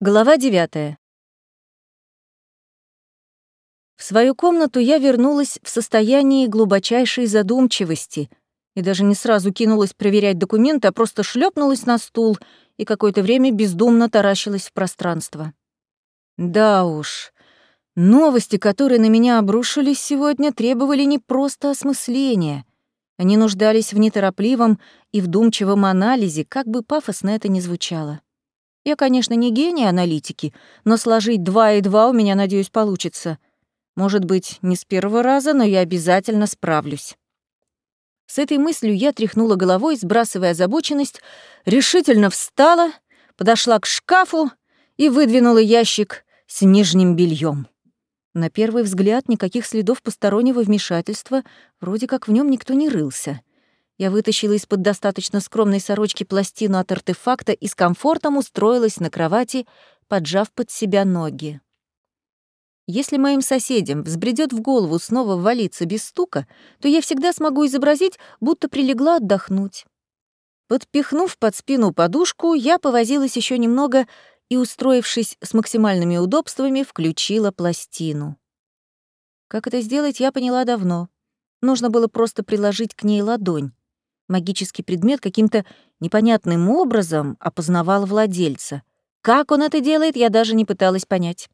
Глава 9. В свою комнату я вернулась в состоянии глубочайшей задумчивости и даже не сразу кинулась проверять документы, а просто шлепнулась на стул и какое-то время бездумно таращилась в пространство. Да уж, новости, которые на меня обрушились сегодня, требовали не просто осмысления. Они нуждались в неторопливом и вдумчивом анализе, как бы пафосно это ни звучало. Я, конечно, не гений аналитики, но сложить два и два у меня, надеюсь, получится. Может быть, не с первого раза, но я обязательно справлюсь. С этой мыслью я тряхнула головой, сбрасывая озабоченность, решительно встала, подошла к шкафу и выдвинула ящик с нижним бельем. На первый взгляд никаких следов постороннего вмешательства, вроде как в нем никто не рылся. Я вытащила из-под достаточно скромной сорочки пластину от артефакта и с комфортом устроилась на кровати, поджав под себя ноги. Если моим соседям взбредет в голову снова валиться без стука, то я всегда смогу изобразить, будто прилегла отдохнуть. Подпихнув под спину подушку, я повозилась еще немного и, устроившись с максимальными удобствами, включила пластину. Как это сделать, я поняла давно. Нужно было просто приложить к ней ладонь. Магический предмет каким-то непонятным образом опознавал владельца. Как он это делает, я даже не пыталась понять.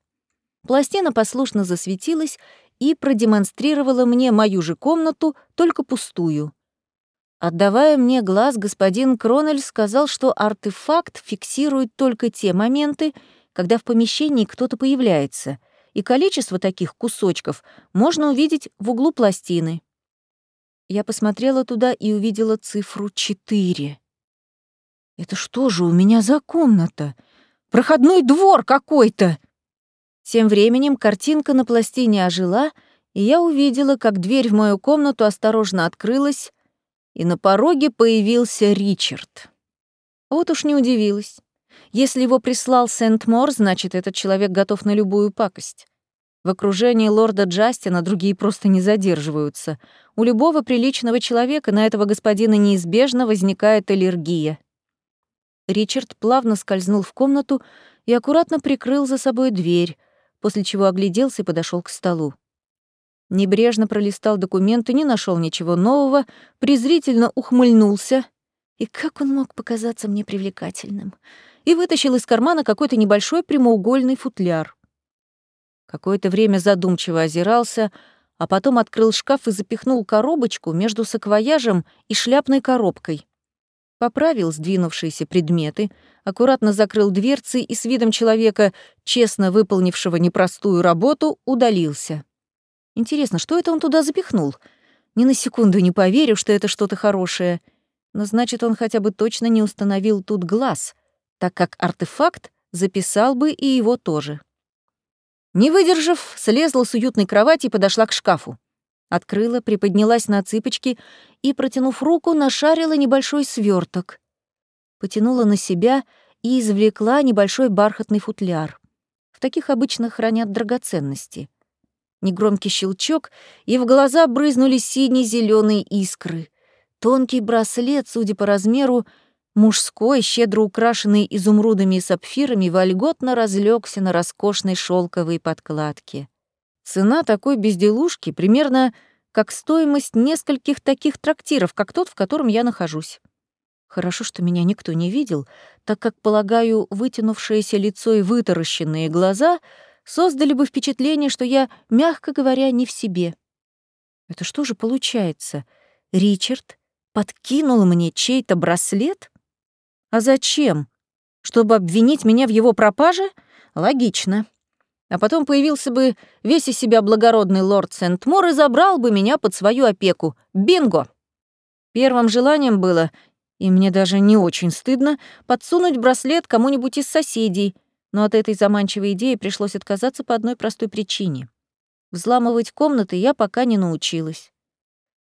Пластина послушно засветилась и продемонстрировала мне мою же комнату, только пустую. Отдавая мне глаз, господин Кронель сказал, что артефакт фиксирует только те моменты, когда в помещении кто-то появляется, и количество таких кусочков можно увидеть в углу пластины. Я посмотрела туда и увидела цифру 4. Это что же у меня за комната? Проходной двор какой-то! Тем временем картинка на пластине ожила, и я увидела, как дверь в мою комнату осторожно открылась, и на пороге появился Ричард. Вот уж не удивилась. Если его прислал Сент-Мор, значит, этот человек готов на любую пакость. В окружении лорда Джастина другие просто не задерживаются. У любого приличного человека на этого господина неизбежно возникает аллергия. Ричард плавно скользнул в комнату и аккуратно прикрыл за собой дверь, после чего огляделся и подошел к столу. Небрежно пролистал документы, не нашел ничего нового, презрительно ухмыльнулся. И как он мог показаться мне привлекательным? И вытащил из кармана какой-то небольшой прямоугольный футляр. Какое-то время задумчиво озирался, а потом открыл шкаф и запихнул коробочку между саквояжем и шляпной коробкой. Поправил сдвинувшиеся предметы, аккуратно закрыл дверцы и с видом человека, честно выполнившего непростую работу, удалился. Интересно, что это он туда запихнул? Ни на секунду не поверю, что это что-то хорошее. Но значит, он хотя бы точно не установил тут глаз, так как артефакт записал бы и его тоже. Не выдержав, слезла с уютной кровати и подошла к шкафу. Открыла, приподнялась на цыпочки и, протянув руку, нашарила небольшой сверток. Потянула на себя и извлекла небольшой бархатный футляр. В таких обычно хранят драгоценности. Негромкий щелчок, и в глаза брызнули сине зеленые искры. Тонкий браслет, судя по размеру, Мужской, щедро украшенный изумрудами и сапфирами, вольготно разлегся на роскошной шелковой подкладке. Цена такой безделушки примерно как стоимость нескольких таких трактиров, как тот, в котором я нахожусь. Хорошо, что меня никто не видел, так как, полагаю, вытянувшееся лицо и вытаращенные глаза создали бы впечатление, что я, мягко говоря, не в себе. Это что же получается? Ричард подкинул мне чей-то браслет? А зачем? Чтобы обвинить меня в его пропаже? Логично. А потом появился бы весь из себя благородный лорд Сент-Мор и забрал бы меня под свою опеку. Бинго! Первым желанием было, и мне даже не очень стыдно, подсунуть браслет кому-нибудь из соседей, но от этой заманчивой идеи пришлось отказаться по одной простой причине. Взламывать комнаты я пока не научилась.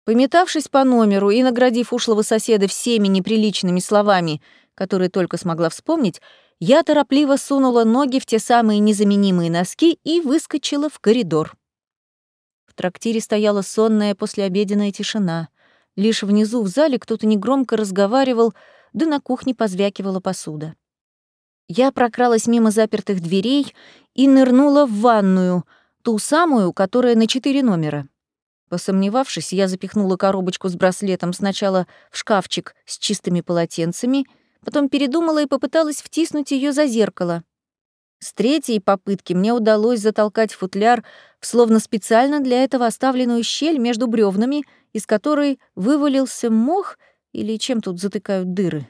Пометавшись по номеру и наградив ушлого соседа всеми неприличными словами, которые только смогла вспомнить, я торопливо сунула ноги в те самые незаменимые носки и выскочила в коридор. В трактире стояла сонная послеобеденная тишина. Лишь внизу в зале кто-то негромко разговаривал, да на кухне позвякивала посуда. Я прокралась мимо запертых дверей и нырнула в ванную, ту самую, которая на четыре номера. Посомневавшись, я запихнула коробочку с браслетом сначала в шкафчик с чистыми полотенцами, потом передумала и попыталась втиснуть ее за зеркало. С третьей попытки мне удалось затолкать футляр в словно специально для этого оставленную щель между бревнами, из которой вывалился мох или чем тут затыкают дыры.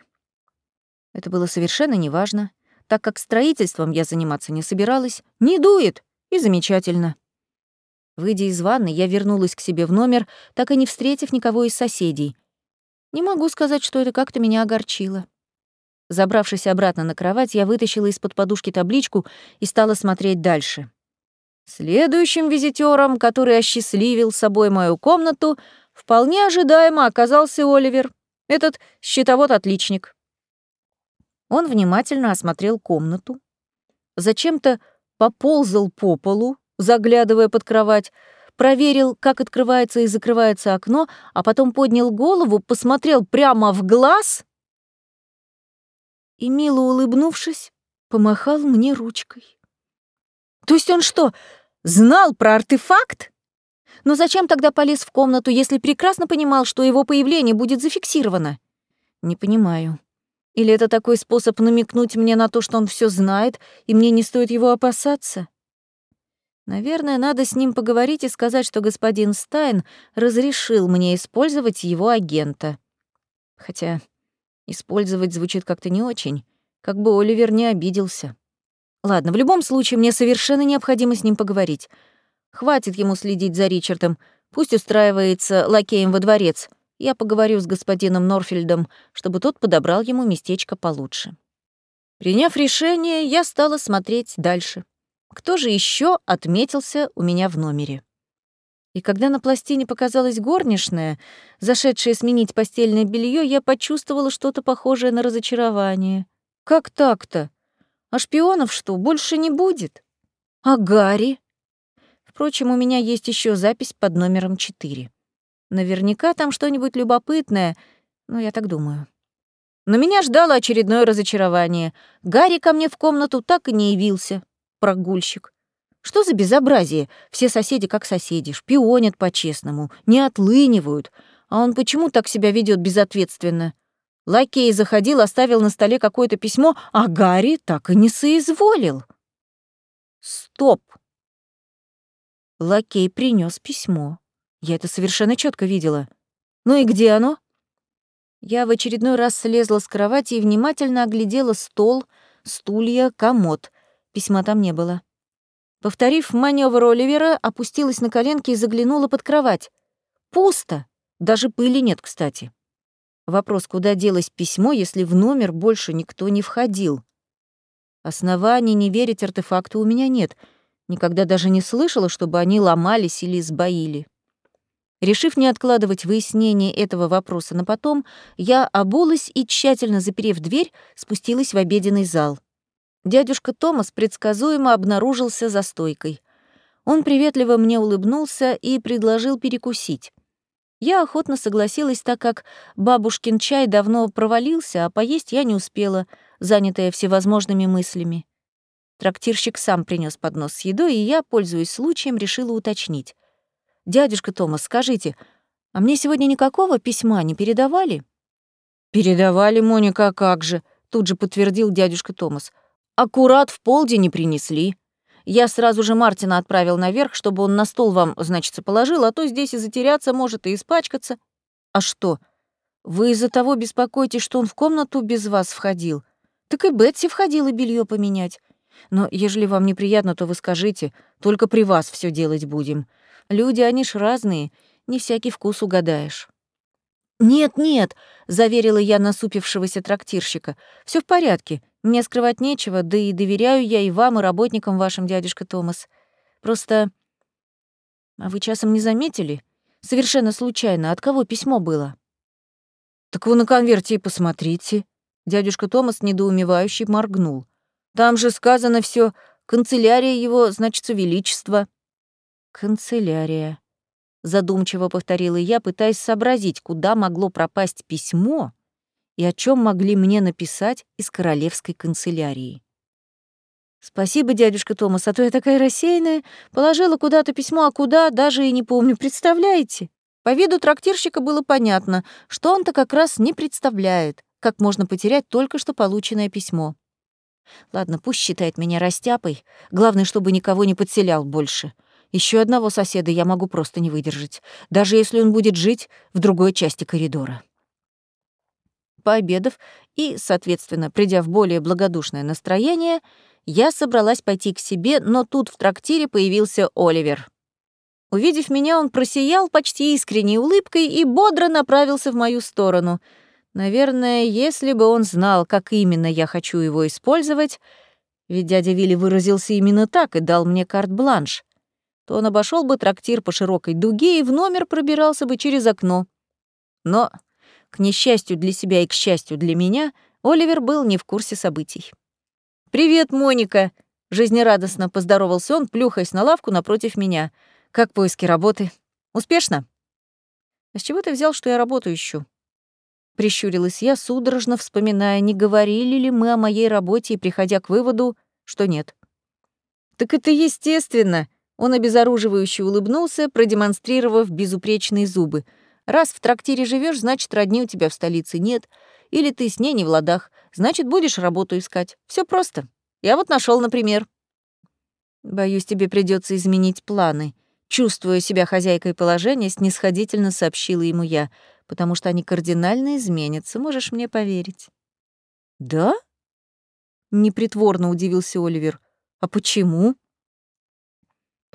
Это было совершенно неважно так как строительством я заниматься не собиралась. Не дует! И замечательно. Выйдя из ванны, я вернулась к себе в номер, так и не встретив никого из соседей. Не могу сказать, что это как-то меня огорчило. Забравшись обратно на кровать, я вытащила из-под подушки табличку и стала смотреть дальше. Следующим визитером, который осчастливил собой мою комнату, вполне ожидаемо оказался Оливер, этот счетовод-отличник. Он внимательно осмотрел комнату, зачем-то поползал по полу, заглядывая под кровать, проверил, как открывается и закрывается окно, а потом поднял голову, посмотрел прямо в глаз и, мило улыбнувшись, помахал мне ручкой. То есть он что, знал про артефакт? Но зачем тогда полез в комнату, если прекрасно понимал, что его появление будет зафиксировано? Не понимаю. Или это такой способ намекнуть мне на то, что он все знает, и мне не стоит его опасаться? Наверное, надо с ним поговорить и сказать, что господин Стайн разрешил мне использовать его агента. Хотя использовать звучит как-то не очень, как бы Оливер не обиделся. Ладно, в любом случае мне совершенно необходимо с ним поговорить. Хватит ему следить за Ричардом, пусть устраивается лакеем во дворец, я поговорю с господином Норфельдом, чтобы тот подобрал ему местечко получше. Приняв решение, я стала смотреть дальше. Кто же еще отметился у меня в номере? И когда на пластине показалась горничная, зашедшая сменить постельное белье, я почувствовала что-то похожее на разочарование. Как так-то? А шпионов что, больше не будет? А Гарри? Впрочем, у меня есть еще запись под номером 4. Наверняка там что-нибудь любопытное, ну, я так думаю. Но меня ждало очередное разочарование. Гарри ко мне в комнату так и не явился. Прогульщик. Что за безобразие? Все соседи как соседи, шпионят по-честному, не отлынивают. А он почему так себя ведет безответственно? Лакей заходил, оставил на столе какое-то письмо, а Гарри так и не соизволил. Стоп. Лакей принес письмо. Я это совершенно четко видела. Ну и где оно? Я в очередной раз слезла с кровати и внимательно оглядела стол, стулья, комод. Письма там не было. Повторив маневр Оливера, опустилась на коленки и заглянула под кровать. Пусто. Даже пыли нет, кстати. Вопрос, куда делось письмо, если в номер больше никто не входил? Оснований не верить артефакту у меня нет. Никогда даже не слышала, чтобы они ломались или сбоили. Решив не откладывать выяснение этого вопроса на потом, я обулась и, тщательно заперев дверь, спустилась в обеденный зал. Дядюшка Томас предсказуемо обнаружился за стойкой. Он приветливо мне улыбнулся и предложил перекусить. Я охотно согласилась, так как бабушкин чай давно провалился, а поесть я не успела, занятая всевозможными мыслями. Трактирщик сам принес поднос с едой, и я, пользуясь случаем, решила уточнить. «Дядюшка Томас, скажите, а мне сегодня никакого письма не передавали?» «Передавали, Моника, как же», — тут же подтвердил дядюшка Томас. «Аккурат в полдень не принесли. Я сразу же Мартина отправил наверх, чтобы он на стол вам, значит, положил, а то здесь и затеряться может, и испачкаться. А что, вы из-за того беспокоитесь, что он в комнату без вас входил? Так и Бетси входила белье поменять. Но ежели вам неприятно, то вы скажите, только при вас все делать будем. Люди, они ж разные, не всякий вкус угадаешь». «Нет-нет», — заверила я насупившегося трактирщика, все в порядке, мне скрывать нечего, да и доверяю я и вам, и работникам вашим, дядюшка Томас. Просто... А вы часом не заметили? Совершенно случайно, от кого письмо было?» «Так вы на конверте и посмотрите». Дядюшка Томас недоумевающий моргнул. «Там же сказано все канцелярия его, значит, величество». «Канцелярия», — задумчиво повторила я, пытаясь сообразить, куда могло пропасть письмо и о чем могли мне написать из королевской канцелярии. Спасибо, дядюшка Томас, а то я такая рассеянная. Положила куда-то письмо, а куда, даже и не помню. Представляете? По виду трактирщика было понятно, что он-то как раз не представляет, как можно потерять только что полученное письмо. Ладно, пусть считает меня растяпой. Главное, чтобы никого не подселял больше. Еще одного соседа я могу просто не выдержать, даже если он будет жить в другой части коридора. Пообедав и, соответственно, придя в более благодушное настроение, я собралась пойти к себе, но тут в трактире появился Оливер. Увидев меня, он просиял почти искренней улыбкой и бодро направился в мою сторону. Наверное, если бы он знал, как именно я хочу его использовать, ведь дядя Вилли выразился именно так и дал мне карт-бланш, то он обошел бы трактир по широкой дуге и в номер пробирался бы через окно. Но, к несчастью для себя и к счастью для меня, Оливер был не в курсе событий. «Привет, Моника!» — жизнерадостно поздоровался он, плюхаясь на лавку напротив меня. «Как поиски работы? Успешно?» «А с чего ты взял, что я работу ищу?» Прищурилась я, судорожно вспоминая, не говорили ли мы о моей работе и приходя к выводу, что нет. «Так это естественно!» Он обезоруживающе улыбнулся, продемонстрировав безупречные зубы. «Раз в трактире живешь, значит, родни у тебя в столице нет. Или ты с ней не в ладах, значит, будешь работу искать. Все просто. Я вот нашел, например». «Боюсь, тебе придется изменить планы», чувствуя себя хозяйкой положения, снисходительно сообщила ему я, потому что они кардинально изменятся, можешь мне поверить. «Да?» — непритворно удивился Оливер. «А почему?»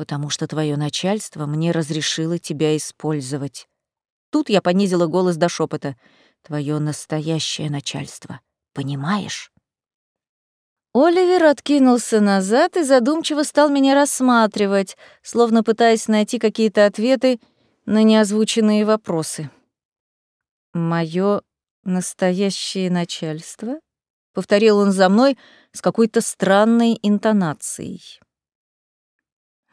Потому что твое начальство мне разрешило тебя использовать. Тут я понизила голос до шепота. Твое настоящее начальство. Понимаешь? Оливер откинулся назад и задумчиво стал меня рассматривать, словно пытаясь найти какие-то ответы на неозвученные вопросы. Моё настоящее начальство? Повторил он за мной с какой-то странной интонацией.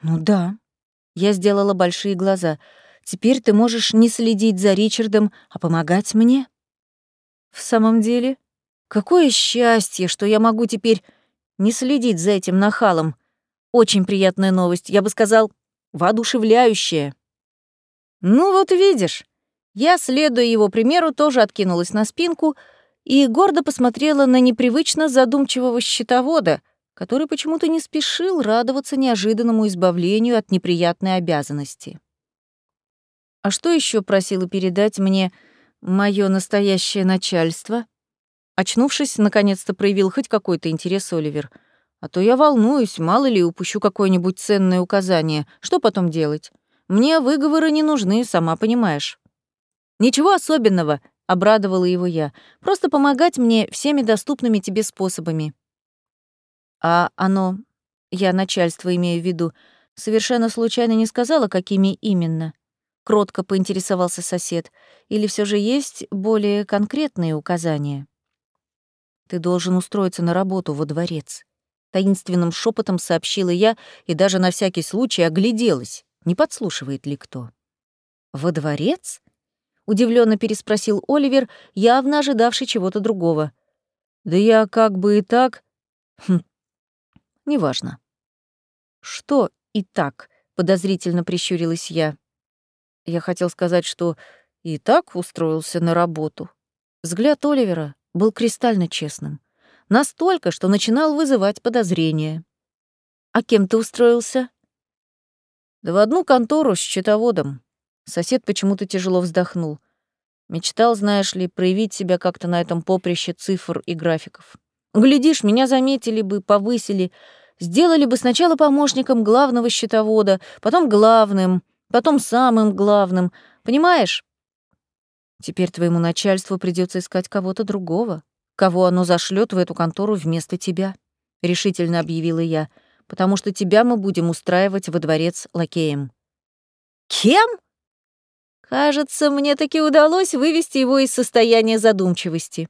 «Ну да». Я сделала большие глаза. «Теперь ты можешь не следить за Ричардом, а помогать мне?» «В самом деле? Какое счастье, что я могу теперь не следить за этим нахалом. Очень приятная новость, я бы сказал, воодушевляющая». «Ну вот видишь». Я, следуя его примеру, тоже откинулась на спинку и гордо посмотрела на непривычно задумчивого счетовода, который почему-то не спешил радоваться неожиданному избавлению от неприятной обязанности. А что еще просило передать мне мое настоящее начальство? Очнувшись, наконец-то проявил хоть какой-то интерес Оливер. А то я волнуюсь, мало ли упущу какое-нибудь ценное указание. Что потом делать? Мне выговоры не нужны, сама понимаешь. Ничего особенного, обрадовала его я. Просто помогать мне всеми доступными тебе способами. А оно, я начальство имею в виду, совершенно случайно не сказала, какими именно? Кротко поинтересовался сосед. Или все же есть более конкретные указания? Ты должен устроиться на работу во дворец. Таинственным шепотом сообщила я и даже на всякий случай огляделась, не подслушивает ли кто. «Во дворец?» — удивленно переспросил Оливер, явно ожидавший чего-то другого. «Да я как бы и так...» Неважно. Что и так, подозрительно прищурилась я. Я хотел сказать, что и так устроился на работу. Взгляд Оливера был кристально честным. Настолько, что начинал вызывать подозрения. «А кем ты устроился?» «Да в одну контору с счетоводом». Сосед почему-то тяжело вздохнул. Мечтал, знаешь ли, проявить себя как-то на этом поприще цифр и графиков. Глядишь, меня заметили бы, повысили, сделали бы сначала помощником главного счетовода, потом главным, потом самым главным. Понимаешь? Теперь твоему начальству придется искать кого-то другого, кого оно зашлет в эту контору вместо тебя, решительно объявила я, потому что тебя мы будем устраивать во дворец лакеем. Кем? Кажется, мне таки удалось вывести его из состояния задумчивости.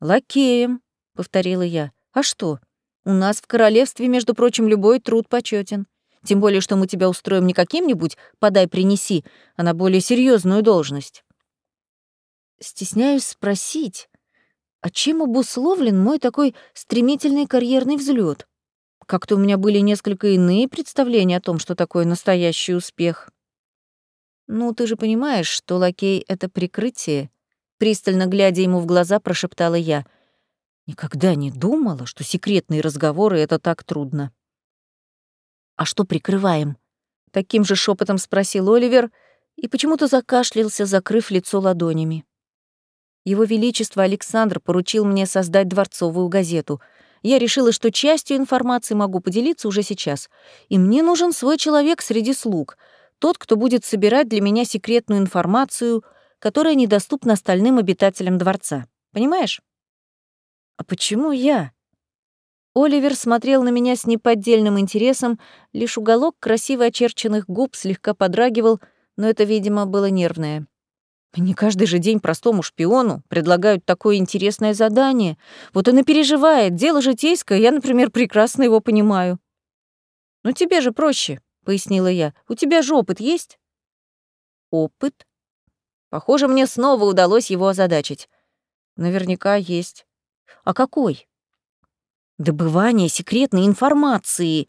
Лакеем, повторила я. А что? У нас в королевстве, между прочим, любой труд почетен. Тем более, что мы тебя устроим не каким-нибудь «подай-принеси», а на более серьезную должность. Стесняюсь спросить, а чем обусловлен мой такой стремительный карьерный взлет? как-то у меня были несколько иные представления о том, что такое настоящий успех. Ну, ты же понимаешь, что лакей — это прикрытие. Пристально глядя ему в глаза, прошептала я. Никогда не думала, что секретные разговоры — это так трудно. «А что прикрываем?» Таким же шепотом спросил Оливер и почему-то закашлялся, закрыв лицо ладонями. Его Величество Александр поручил мне создать дворцовую газету. Я решила, что частью информации могу поделиться уже сейчас. И мне нужен свой человек среди слуг, тот, кто будет собирать для меня секретную информацию, которая недоступна остальным обитателям дворца. Понимаешь? А почему я? Оливер смотрел на меня с неподдельным интересом, лишь уголок красиво очерченных губ слегка подрагивал, но это, видимо, было нервное. Не каждый же день простому шпиону предлагают такое интересное задание. Вот он и переживает. Дело житейское, я, например, прекрасно его понимаю. «Ну тебе же проще», — пояснила я. «У тебя же опыт есть?» «Опыт?» Похоже, мне снова удалось его озадачить. Наверняка есть. А какой? Добывание секретной информации.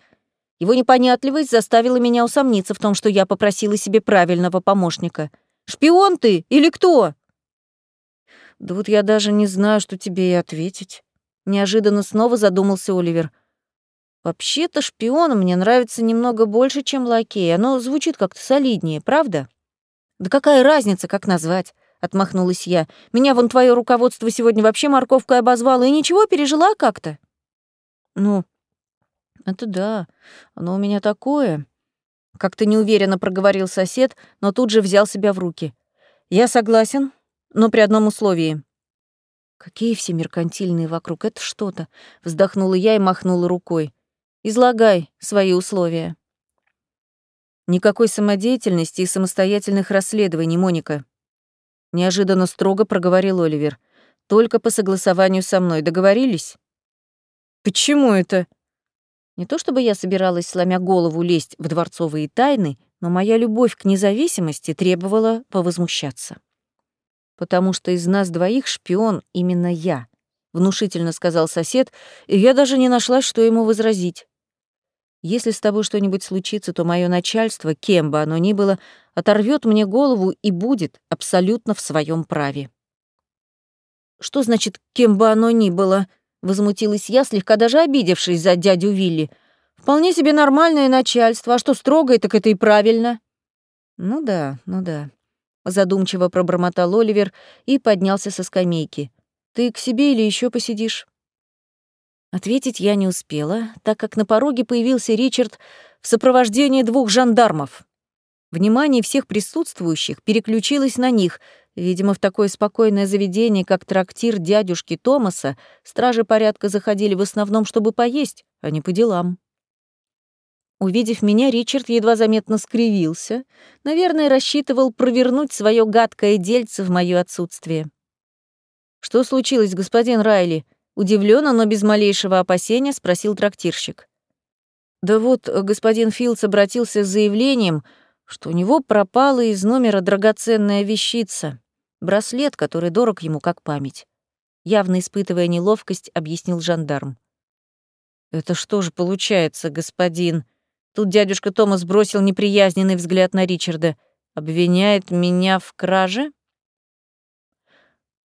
Его непонятливость заставила меня усомниться в том, что я попросила себе правильного помощника — Шпион ты или кто?» «Да вот я даже не знаю, что тебе и ответить». Неожиданно снова задумался Оливер. «Вообще-то шпион мне нравится немного больше, чем лакей. Оно звучит как-то солиднее, правда?» «Да какая разница, как назвать?» — отмахнулась я. «Меня вон твое руководство сегодня вообще морковкой обозвало, и ничего, пережила как-то». «Ну, это да, оно у меня такое», как-то неуверенно проговорил сосед, но тут же взял себя в руки. «Я согласен, но при одном условии». «Какие все меркантильные вокруг, это что-то!» — вздохнула я и махнула рукой. «Излагай свои условия». «Никакой самодеятельности и самостоятельных расследований, Моника», — неожиданно строго проговорил Оливер. «Только по согласованию со мной. Договорились?» «Почему это?» Не то чтобы я собиралась, сломя голову, лезть в дворцовые тайны, но моя любовь к независимости требовала повозмущаться. «Потому что из нас двоих шпион именно я», — внушительно сказал сосед, и я даже не нашла, что ему возразить. «Если с тобой что-нибудь случится, то мое начальство, кем бы оно ни было, оторвет мне голову и будет абсолютно в своем праве». «Что значит, кем бы оно ни было?» Возмутилась я, слегка даже обидевшись за дядю Вилли. «Вполне себе нормальное начальство, а что строгое, так это и правильно». «Ну да, ну да», — задумчиво пробормотал Оливер и поднялся со скамейки. «Ты к себе или еще посидишь?» Ответить я не успела, так как на пороге появился Ричард в сопровождении двух жандармов. Внимание всех присутствующих переключилось на них — Видимо, в такое спокойное заведение, как трактир дядюшки Томаса, стражи порядка заходили в основном, чтобы поесть, а не по делам. Увидев меня, Ричард едва заметно скривился. Наверное, рассчитывал провернуть свое гадкое дельце в моё отсутствие. «Что случилось, господин Райли?» Удивленно, но без малейшего опасения спросил трактирщик. «Да вот, господин Филдс обратился с заявлением, что у него пропала из номера драгоценная вещица. Браслет, который дорог ему как память. Явно испытывая неловкость, объяснил жандарм. «Это что же получается, господин?» Тут дядюшка Томас бросил неприязненный взгляд на Ричарда. «Обвиняет меня в краже?»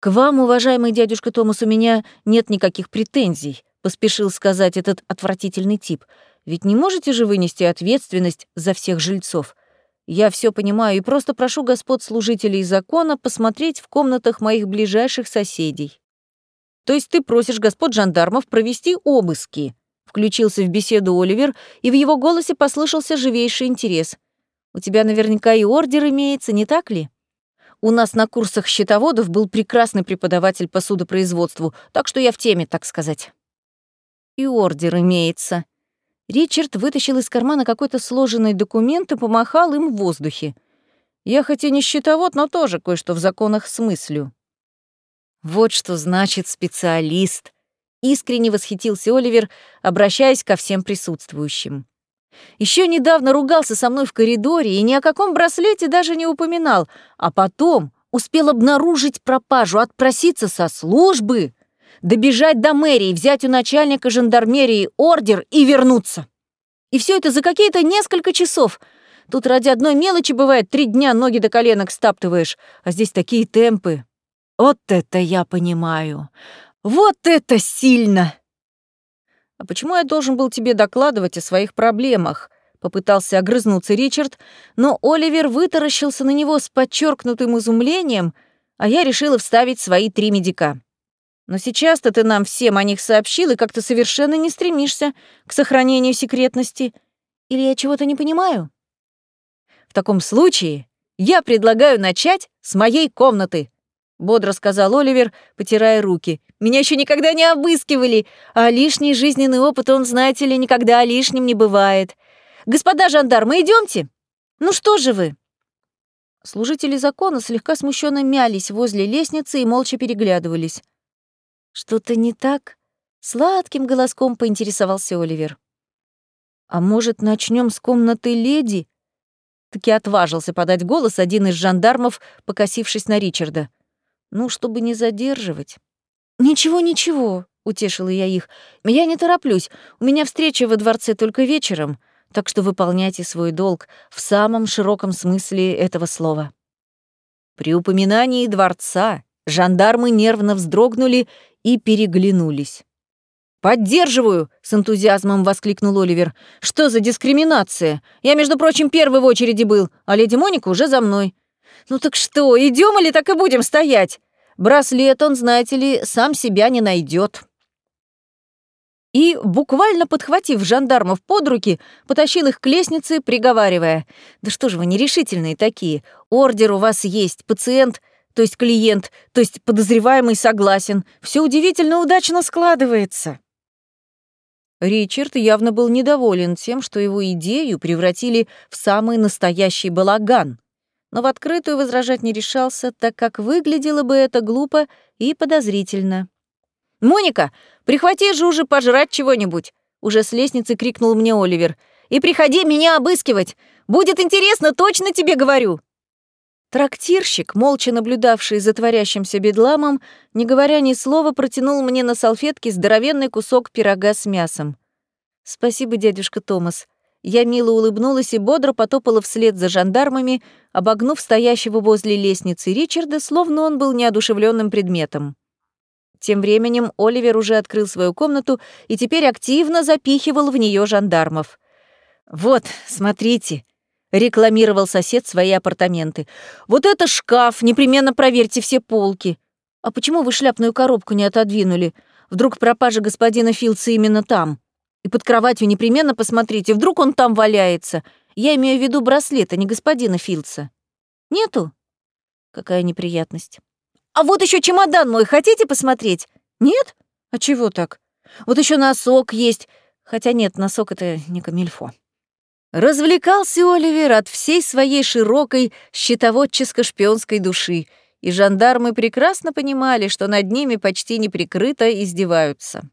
«К вам, уважаемый дядюшка Томас, у меня нет никаких претензий», — поспешил сказать этот отвратительный тип. «Ведь не можете же вынести ответственность за всех жильцов? Я все понимаю и просто прошу господ служителей закона посмотреть в комнатах моих ближайших соседей. То есть ты просишь господ жандармов провести обыски? Включился в беседу Оливер, и в его голосе послышался живейший интерес. У тебя наверняка и ордер имеется, не так ли? У нас на курсах счетоводов был прекрасный преподаватель по судопроизводству, так что я в теме, так сказать. И ордер имеется, Ричард вытащил из кармана какой-то сложенный документ и помахал им в воздухе. Я хоть и не счетовод, но тоже кое-что в законах смыслю. Вот что значит специалист. Искренне восхитился Оливер, обращаясь ко всем присутствующим. Еще недавно ругался со мной в коридоре и ни о каком браслете даже не упоминал, а потом успел обнаружить пропажу, отпроситься со службы. добежать до мэрии, взять у начальника жандармерии ордер и вернуться. И все это за какие-то несколько часов. Тут ради одной мелочи бывает три дня ноги до коленок стаптываешь, а здесь такие темпы. Вот это я понимаю. Вот это сильно! А почему я должен был тебе докладывать о своих проблемах? Попытался огрызнуться Ричард, но Оливер вытаращился на него с подчеркнутым изумлением, а я решила вставить свои три медика. Но сейчас-то ты нам всем о них сообщил и как-то совершенно не стремишься к сохранению секретности. Или я чего-то не понимаю? В таком случае я предлагаю начать с моей комнаты, бодро сказал Оливер, потирая руки. Меня еще никогда не обыскивали, а лишний жизненный опыт, он, знаете ли, никогда лишним не бывает. «Господа жандармы, идемте. Ну что же вы?» Служители закона слегка смущенно мялись возле лестницы и молча переглядывались. «Что-то не так?» — сладким голоском поинтересовался Оливер. «А может, начнем с комнаты леди?» Таки отважился подать голос один из жандармов, покосившись на Ричарда. «Ну, чтобы не задерживать». «Ничего, ничего», — утешила я их. «Я не тороплюсь. У меня встреча во дворце только вечером так что выполняйте свой долг в самом широком смысле этого слова. При упоминании дворца жандармы нервно вздрогнули и переглянулись. «Поддерживаю!» — с энтузиазмом воскликнул Оливер. «Что за дискриминация? Я, между прочим, первый в очереди был, а леди Моника уже за мной. Ну так что, идем или так и будем стоять? Браслет он, знаете ли, сам себя не найдет и, буквально подхватив жандармов под руки, потащил их к лестнице, приговаривая. «Да что же вы нерешительные такие? Ордер у вас есть, пациент, то есть клиент, то есть подозреваемый согласен. Все удивительно удачно складывается». Ричард явно был недоволен тем, что его идею превратили в самый настоящий балаган, но в открытую возражать не решался, так как выглядело бы это глупо и подозрительно. «Моника, прихвати же уже пожрать чего-нибудь!» Уже с лестницы крикнул мне Оливер. «И приходи меня обыскивать! Будет интересно, точно тебе говорю!» Трактирщик, молча наблюдавший за творящимся бедламом, не говоря ни слова, протянул мне на салфетке здоровенный кусок пирога с мясом. «Спасибо, дядюшка Томас». Я мило улыбнулась и бодро потопала вслед за жандармами, обогнув стоящего возле лестницы Ричарда, словно он был неодушевленным предметом. Тем временем Оливер уже открыл свою комнату и теперь активно запихивал в нее жандармов. «Вот, смотрите», — рекламировал сосед свои апартаменты. «Вот это шкаф, непременно проверьте все полки. А почему вы шляпную коробку не отодвинули? Вдруг пропажа господина Филдса именно там? И под кроватью непременно посмотрите, вдруг он там валяется. Я имею в виду браслет, а не господина Филдса. Нету? Какая неприятность. А вот еще чемодан мой, хотите посмотреть? Нет? А чего так? Вот еще носок есть. Хотя нет, носок — это не камильфо. Развлекался Оливер от всей своей широкой щитоводческо-шпионской души, и жандармы прекрасно понимали, что над ними почти неприкрыто издеваются.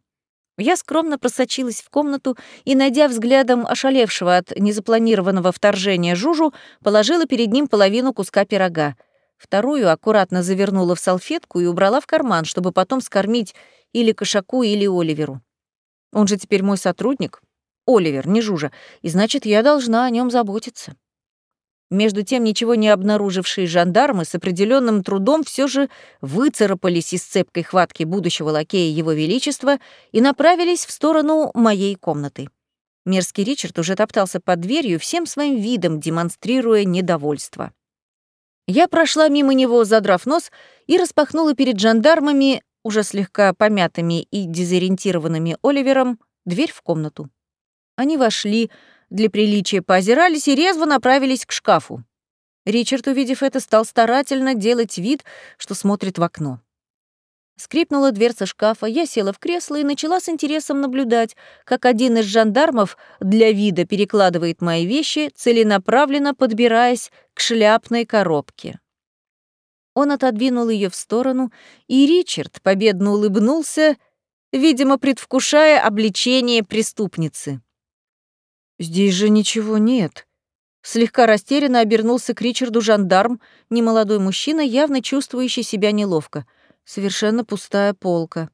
Я скромно просочилась в комнату и, найдя взглядом ошалевшего от незапланированного вторжения Жужу, положила перед ним половину куска пирога — Вторую аккуратно завернула в салфетку и убрала в карман, чтобы потом скормить или кошаку, или Оливеру. Он же теперь мой сотрудник. Оливер, не Жужа, и значит, я должна о нем заботиться. Между тем, ничего не обнаружившие жандармы с определенным трудом все же выцарапались из цепкой хватки будущего лакея Его Величества и направились в сторону моей комнаты. Мерзкий Ричард уже топтался под дверью, всем своим видом демонстрируя недовольство. Я прошла мимо него, задрав нос, и распахнула перед жандармами, уже слегка помятыми и дезориентированными Оливером, дверь в комнату. Они вошли, для приличия поозирались и резво направились к шкафу. Ричард, увидев это, стал старательно делать вид, что смотрит в окно. Скрипнула дверца шкафа, я села в кресло и начала с интересом наблюдать, как один из жандармов для вида перекладывает мои вещи, целенаправленно подбираясь к шляпной коробке. Он отодвинул ее в сторону, и Ричард победно улыбнулся, видимо, предвкушая обличение преступницы. «Здесь же ничего нет», Слегка растерянно обернулся к Ричарду жандарм, немолодой мужчина, явно чувствующий себя неловко — совершенно пустая полка.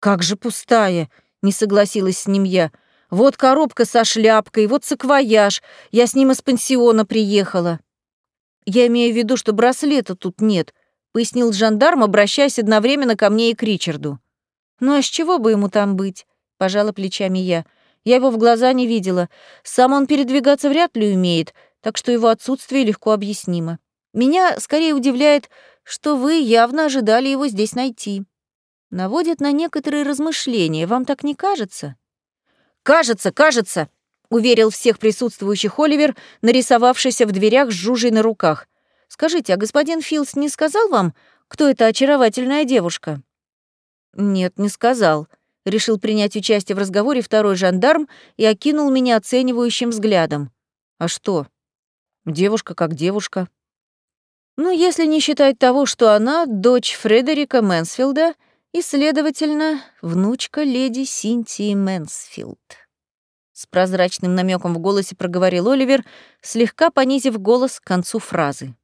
«Как же пустая!» — не согласилась с ним я. «Вот коробка со шляпкой, вот саквояж. Я с ним из пансиона приехала». «Я имею в виду, что браслета тут нет», — пояснил жандарм, обращаясь одновременно ко мне и к Ричарду. «Ну а с чего бы ему там быть?» — пожала плечами я. «Я его в глаза не видела. Сам он передвигаться вряд ли умеет, так что его отсутствие легко объяснимо. Меня скорее удивляет, что вы явно ожидали его здесь найти. Наводит на некоторые размышления, вам так не кажется?» «Кажется, кажется!» — уверил всех присутствующих Оливер, нарисовавшийся в дверях с жужей на руках. «Скажите, а господин Филдс не сказал вам, кто эта очаровательная девушка?» «Нет, не сказал», — решил принять участие в разговоре второй жандарм и окинул меня оценивающим взглядом. «А что? Девушка как девушка». «Ну, если не считать того, что она дочь Фредерика Мэнсфилда и, следовательно, внучка леди Синтии Мэнсфилд». С прозрачным намеком в голосе проговорил Оливер, слегка понизив голос к концу фразы.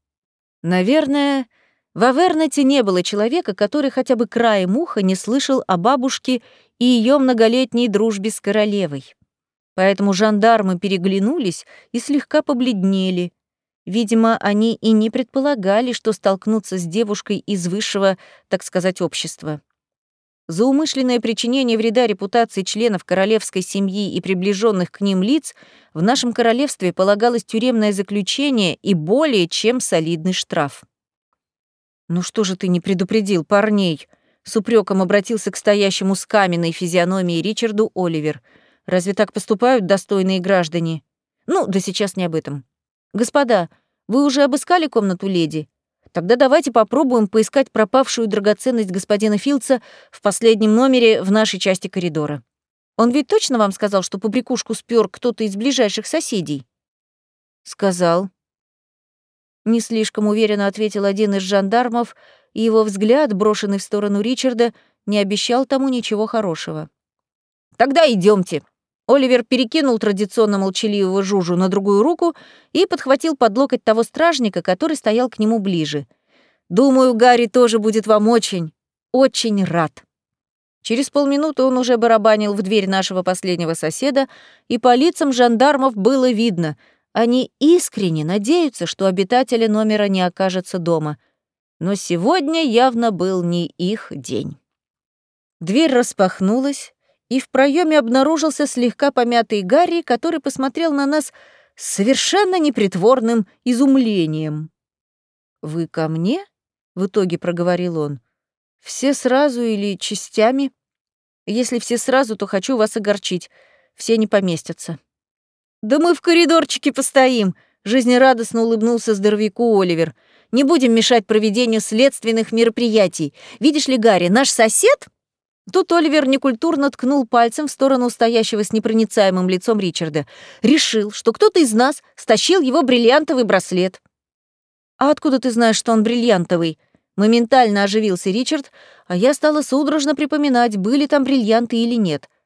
«Наверное, в Авернете не было человека, который хотя бы краем уха не слышал о бабушке и ее многолетней дружбе с королевой. Поэтому жандармы переглянулись и слегка побледнели. Видимо, они и не предполагали, что столкнутся с девушкой из высшего, так сказать, общества. За умышленное причинение вреда репутации членов королевской семьи и приближенных к ним лиц в нашем королевстве полагалось тюремное заключение и более чем солидный штраф. «Ну что же ты не предупредил парней?» С упреком обратился к стоящему с каменной физиономией Ричарду Оливер. «Разве так поступают достойные граждане?» «Ну, да сейчас не об этом. Господа, вы уже обыскали комнату леди? Тогда давайте попробуем поискать пропавшую драгоценность господина Филдса в последнем номере в нашей части коридора. Он ведь точно вам сказал, что побрякушку спер кто-то из ближайших соседей?» «Сказал», не слишком уверенно ответил один из жандармов, и его взгляд, брошенный в сторону Ричарда, не обещал тому ничего хорошего. «Тогда идемте. Оливер перекинул традиционно молчаливого Жужу на другую руку и подхватил под локоть того стражника, который стоял к нему ближе. «Думаю, Гарри тоже будет вам очень, очень рад». Через полминуты он уже барабанил в дверь нашего последнего соседа, и по лицам жандармов было видно — они искренне надеются, что обитатели номера не окажется дома. Но сегодня явно был не их день. Дверь распахнулась, и в проеме обнаружился слегка помятый Гарри, который посмотрел на нас с совершенно непритворным изумлением. «Вы ко мне?» — в итоге проговорил он. «Все сразу или частями? Если все сразу, то хочу вас огорчить. Все не поместятся». «Да мы в коридорчике постоим», — жизнерадостно улыбнулся здоровяку Оливер. «Не будем мешать проведению следственных мероприятий. Видишь ли, Гарри, наш сосед...» Тут Оливер некультурно ткнул пальцем в сторону стоящего с непроницаемым лицом Ричарда. Решил, что кто-то из нас стащил его бриллиантовый браслет. «А откуда ты знаешь, что он бриллиантовый?» Моментально оживился Ричард, а я стала судорожно припоминать, были там бриллианты или нет —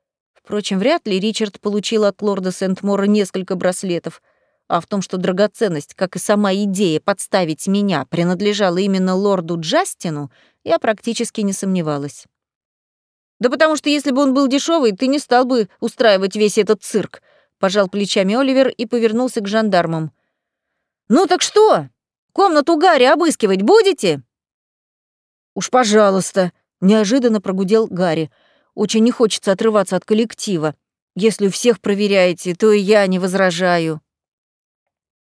Впрочем, вряд ли Ричард получил от лорда Сент-Мора несколько браслетов, а в том, что драгоценность, как и сама идея подставить меня, принадлежала именно лорду Джастину, я практически не сомневалась. «Да потому что если бы он был дешевый, ты не стал бы устраивать весь этот цирк», пожал плечами Оливер и повернулся к жандармам. «Ну так что? Комнату Гарри обыскивать будете?» «Уж пожалуйста», — неожиданно прогудел Гарри. Очень не хочется отрываться от коллектива. Если у всех проверяете, то и я не возражаю».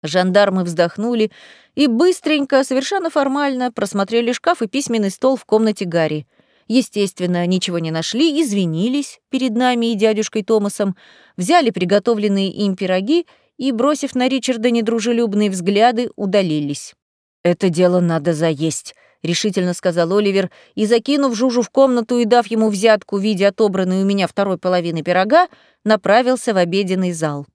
Жандармы вздохнули и быстренько, совершенно формально просмотрели шкаф и письменный стол в комнате Гарри. Естественно, ничего не нашли, извинились перед нами и дядюшкой Томасом, взяли приготовленные им пироги и, бросив на Ричарда недружелюбные взгляды, удалились. «Это дело надо заесть», — решительно сказал Оливер, и, закинув Жужу в комнату и дав ему взятку в виде отобранной у меня второй половины пирога, направился в обеденный зал.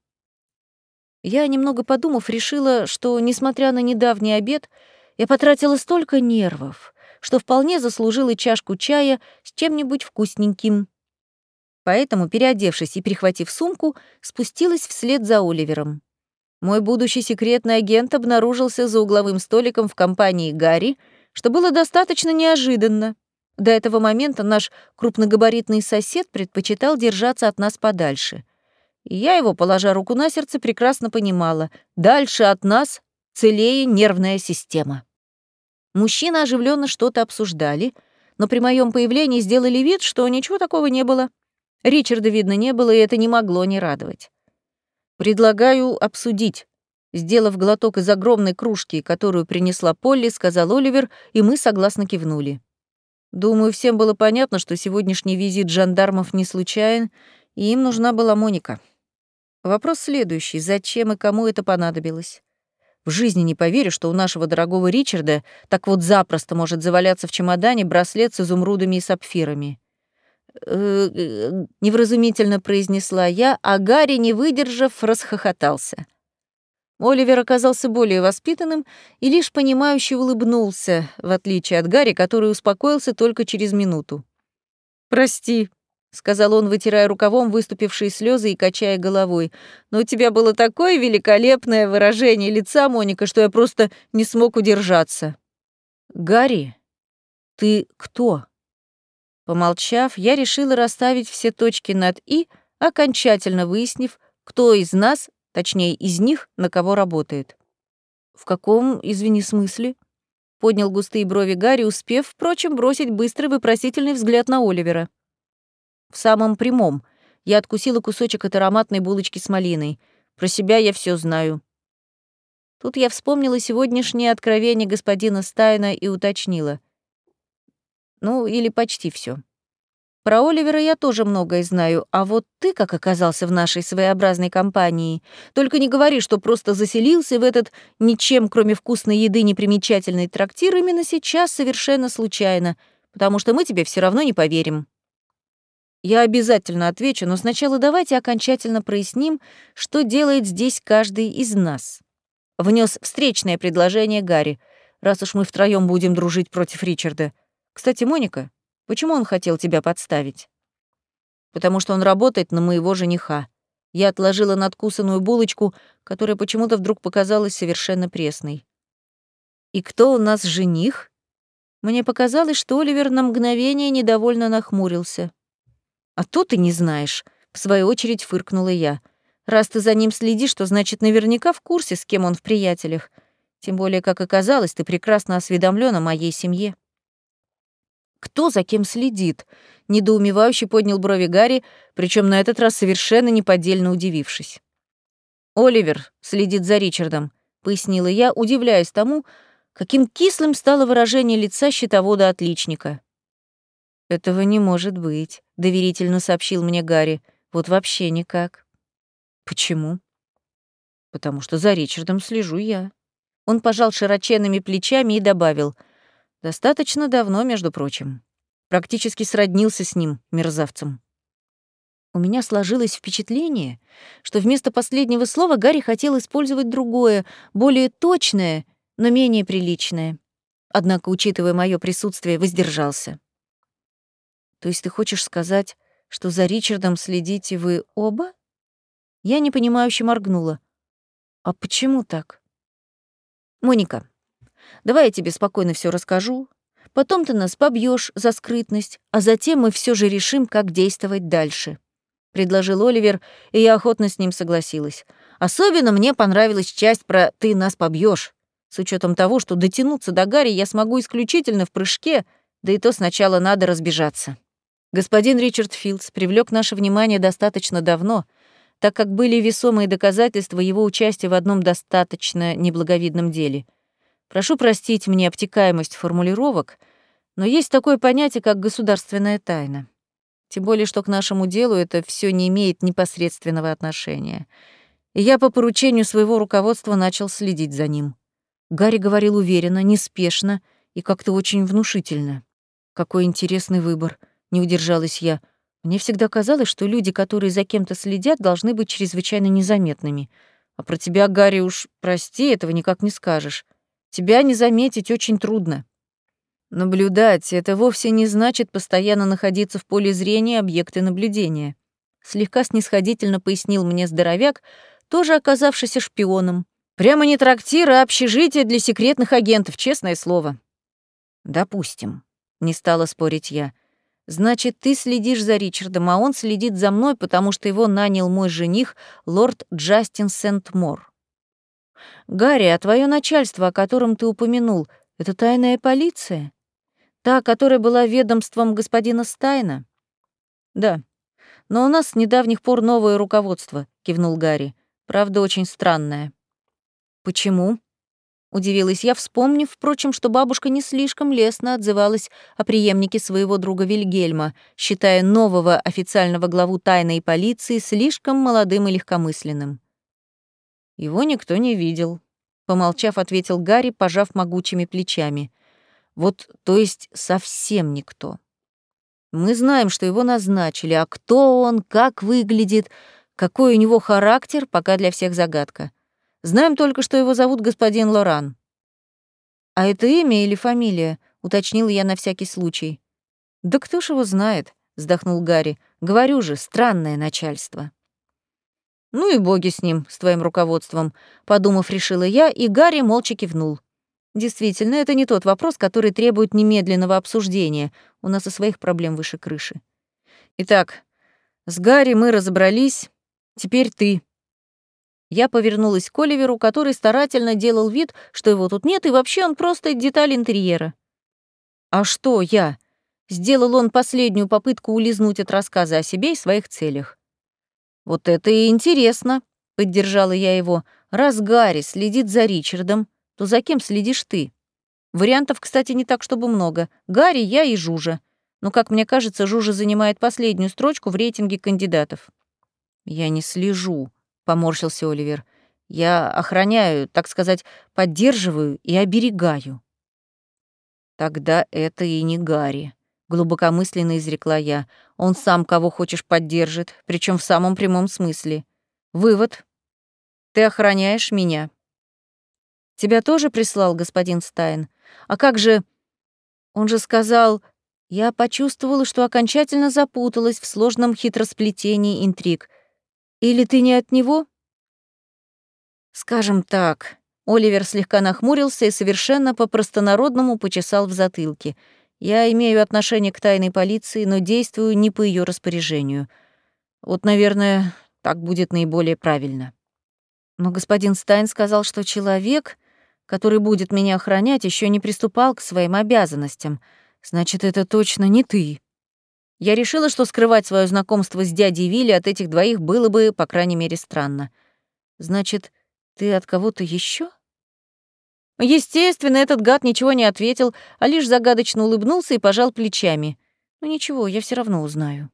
Я, немного подумав, решила, что, несмотря на недавний обед, я потратила столько нервов, что вполне заслужила чашку чая с чем-нибудь вкусненьким. Поэтому, переодевшись и перехватив сумку, спустилась вслед за Оливером. Мой будущий секретный агент обнаружился за угловым столиком в компании Гарри — что было достаточно неожиданно. До этого момента наш крупногабаритный сосед предпочитал держаться от нас подальше. Я его, положа руку на сердце, прекрасно понимала. Дальше от нас целее нервная система. Мужчины оживленно что-то обсуждали, но при моем появлении сделали вид, что ничего такого не было. Ричарда видно не было, и это не могло не радовать. «Предлагаю обсудить», Сделав глоток из огромной кружки, которую принесла Полли, сказал Оливер, и мы согласно кивнули. Думаю, всем было понятно, что сегодняшний визит жандармов не случайен, и им нужна была Моника. Вопрос следующий. Зачем и кому это понадобилось? В жизни не поверю, что у нашего дорогого Ричарда так вот запросто может заваляться в чемодане браслет с изумрудами и сапфирами. «Э -э невразумительно произнесла я, а Гарри, не выдержав, расхохотался. Оливер оказался более воспитанным и лишь понимающе улыбнулся, в отличие от Гарри, который успокоился только через минуту. «Прости», — сказал он, вытирая рукавом выступившие слезы и качая головой, «но у тебя было такое великолепное выражение лица, Моника, что я просто не смог удержаться». «Гарри, ты кто?» Помолчав, я решила расставить все точки над «и», окончательно выяснив, кто из нас Точнее, из них, на кого работает. «В каком, извини, смысле?» Поднял густые брови Гарри, успев, впрочем, бросить быстрый вопросительный взгляд на Оливера. «В самом прямом. Я откусила кусочек от ароматной булочки с малиной. Про себя я все знаю». Тут я вспомнила сегодняшнее откровение господина Стайна и уточнила. Ну, или почти все. Про Оливера я тоже многое знаю, а вот ты как оказался в нашей своеобразной компании. Только не говори, что просто заселился в этот ничем, кроме вкусной еды, непримечательный трактир именно сейчас совершенно случайно, потому что мы тебе все равно не поверим. Я обязательно отвечу, но сначала давайте окончательно проясним, что делает здесь каждый из нас. Внес встречное предложение Гарри, раз уж мы втроем будем дружить против Ричарда. Кстати, Моника, Почему он хотел тебя подставить? Потому что он работает на моего жениха. Я отложила надкусанную булочку, которая почему-то вдруг показалась совершенно пресной. И кто у нас жених? Мне показалось, что Оливер на мгновение недовольно нахмурился. А то ты не знаешь, в свою очередь фыркнула я. Раз ты за ним следишь, то значит наверняка в курсе, с кем он в приятелях. Тем более, как оказалось, ты прекрасно осведомлен о моей семье. Кто за кем следит? Недоумевающе поднял брови Гарри, причем на этот раз совершенно неподдельно удивившись. Оливер следит за Ричардом, пояснила я, удивляясь тому, каким кислым стало выражение лица щитовода-отличника. «Этого не может быть», — доверительно сообщил мне Гарри. «Вот вообще никак». «Почему?» «Потому что за Ричардом слежу я». Он пожал широченными плечами и добавил — Достаточно давно, между прочим. Практически сроднился с ним, мерзавцем. У меня сложилось впечатление, что вместо последнего слова Гарри хотел использовать другое, более точное, но менее приличное. Однако, учитывая мое присутствие, воздержался. То есть ты хочешь сказать, что за Ричардом следите вы оба? Я непонимающе моргнула. А почему так? Моника, Давай я тебе спокойно все расскажу. Потом ты нас побьешь за скрытность, а затем мы все же решим, как действовать дальше», — предложил Оливер, и я охотно с ним согласилась. «Особенно мне понравилась часть про «ты нас побьешь, с учетом того, что дотянуться до Гарри я смогу исключительно в прыжке, да и то сначала надо разбежаться». Господин Ричард Филдс привлек наше внимание достаточно давно, так как были весомые доказательства его участия в одном достаточно неблаговидном деле — Прошу простить мне обтекаемость формулировок, но есть такое понятие, как государственная тайна. Тем более, что к нашему делу это все не имеет непосредственного отношения. И я по поручению своего руководства начал следить за ним. Гарри говорил уверенно, неспешно и как-то очень внушительно. Какой интересный выбор, не удержалась я. Мне всегда казалось, что люди, которые за кем-то следят, должны быть чрезвычайно незаметными. А про тебя, Гарри, уж прости, этого никак не скажешь. Тебя не заметить очень трудно. Наблюдать — это вовсе не значит постоянно находиться в поле зрения объекта наблюдения. Слегка снисходительно пояснил мне здоровяк, тоже оказавшийся шпионом. Прямо не трактир, а общежитие для секретных агентов, честное слово. Допустим. Не стала спорить я. Значит, ты следишь за Ричардом, а он следит за мной, потому что его нанял мой жених, лорд Джастин Сент-Мор. Гарри, а твое начальство, о котором ты упомянул, это тайная полиция? Та, которая была ведомством господина Стайна? Да. Но у нас с недавних пор новое руководство, кивнул Гарри. Правда, очень странное. Почему? Удивилась я, вспомнив, впрочем, что бабушка не слишком лестно отзывалась о преемнике своего друга Вильгельма, считая нового официального главу тайной полиции слишком молодым и легкомысленным. Его никто не видел, помолчав, ответил Гарри, пожав могучими плечами. Вот, то есть совсем никто. Мы знаем, что его назначили, а кто он, как выглядит, какой у него характер, пока для всех загадка. Знаем только, что его зовут господин Лоран. А это имя или фамилия? уточнил я на всякий случай. Да кто ж его знает, вздохнул Гарри. Говорю же, странное начальство. Ну и боги с ним, с твоим руководством, подумав, решила я, и Гарри молча кивнул. Действительно, это не тот вопрос, который требует немедленного обсуждения. У нас и своих проблем выше крыши. Итак, с Гарри мы разобрались. Теперь ты. Я повернулась к Оливеру, который старательно делал вид, что его тут нет, и вообще он просто деталь интерьера. «А что я?» Сделал он последнюю попытку улизнуть от рассказа о себе и своих целях. «Вот это и интересно», — поддержала я его. «Раз Гарри следит за Ричардом, то за кем следишь ты? Вариантов, кстати, не так, чтобы много. Гарри, я и Жужа. Но, как мне кажется, Жужа занимает последнюю строчку в рейтинге кандидатов». «Я не слежу», поморщился Оливер. Я охраняю, так сказать, поддерживаю и оберегаю. Тогда это и не Гарри, глубокомысленно изрекла я. Он сам кого хочешь поддержит, причем в самом прямом смысле. Вывод. Ты охраняешь меня. Тебя тоже прислал господин Стайн? А как же... Он же сказал... Я почувствовала, что окончательно запуталась в сложном хитросплетении интриг. Или ты не от него? Скажем так. Оливер слегка нахмурился и совершенно по-простонародному почесал в затылке. Я имею отношение к тайной полиции, но действую не по ее распоряжению. Вот, наверное, так будет наиболее правильно. Но господин Стайн сказал, что человек, который будет меня охранять, еще не приступал к своим обязанностям. Значит, это точно не ты. Я решила, что скрывать свое знакомство с дядей Вилли от этих двоих было бы, по крайней мере, странно. Значит, ты от кого-то еще? Естественно, этот гад ничего не ответил, а лишь загадочно улыбнулся и пожал плечами. Ну ничего, я все равно узнаю.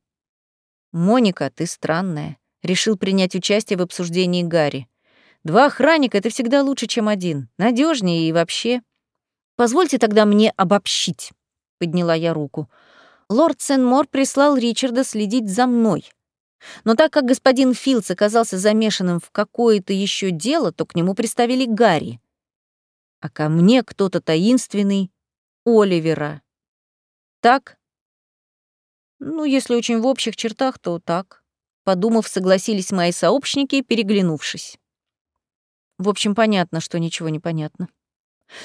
Моника, ты странная. Решил принять участие в обсуждении Гарри. Два охранника — это всегда лучше, чем один. надежнее и вообще. Позвольте тогда мне обобщить, — подняла я руку лорд Сенмор прислал Ричарда следить за мной. Но так как господин Филдс оказался замешанным в какое-то еще дело, то к нему приставили Гарри. А ко мне кто-то таинственный — Оливера. Так? Ну, если очень в общих чертах, то так. Подумав, согласились мои сообщники, переглянувшись. В общем, понятно, что ничего не понятно.